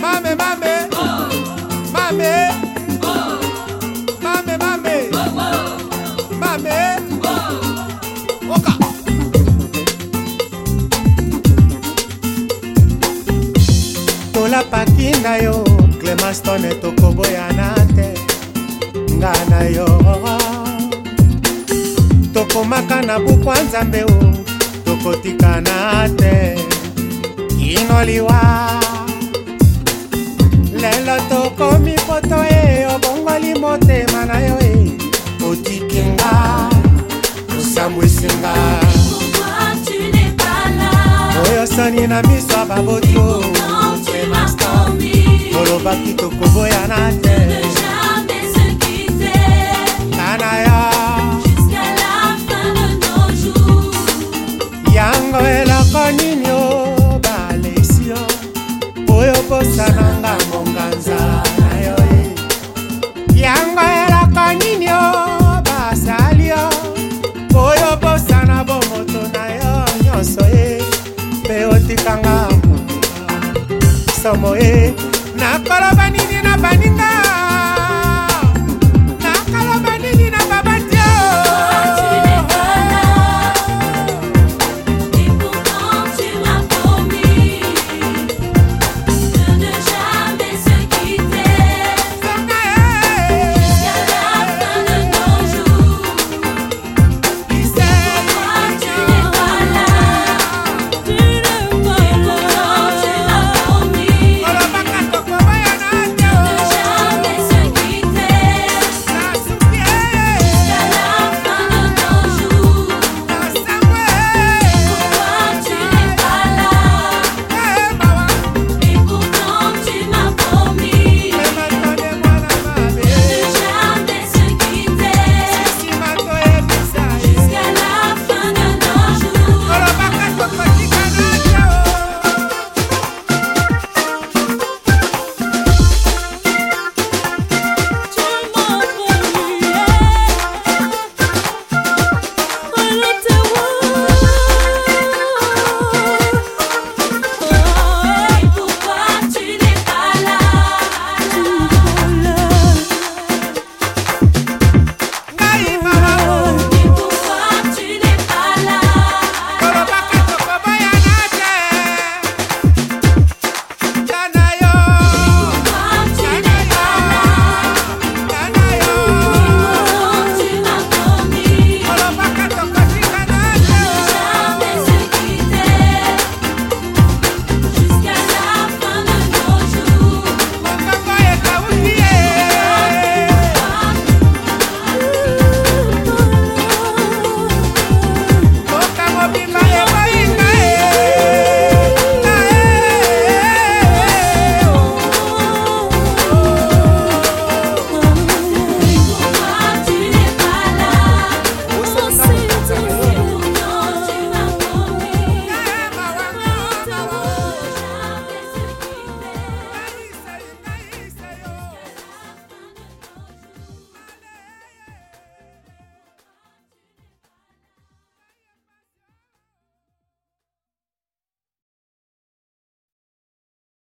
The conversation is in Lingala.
Mame, mame, oh. mame. tolapaki na yo clemastone tokoboyana te nga na yo tokomaka na bukwa nzambe o tokotikana te kino liwa lelo tokomi poto e obongoli motema na yo e otikinga osambwisinga oyo soni na miso ya baboto olobaki tokoboyana te otikanga somo e nakoloba nini na baninga